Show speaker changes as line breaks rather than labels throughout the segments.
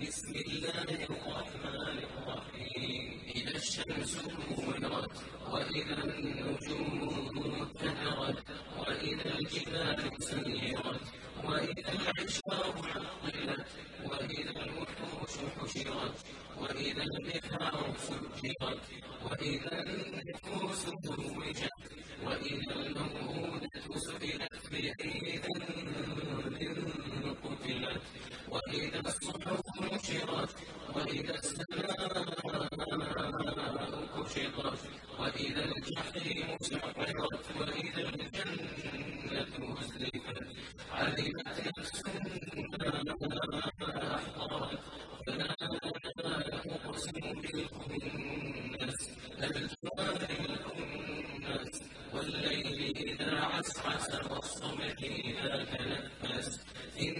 بسم الله الرحمن الرحيم. إذا الشمس كورت وإذا النجوم انكدرت وإذا الجبال سيرت وإذا العشار عطلت وإذا الوحوش حشرت وإذا البحار سجرت وإذا النفوس وإذا الصحف نشرت وإذا السماء وإذا الجحيم وإذا الجنة علمت نفس ما أحضرت فلا والليل إذا عسعس والصبح إذا تنفس إنه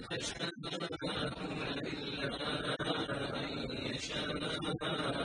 ما تشاءون إلا أن يشاء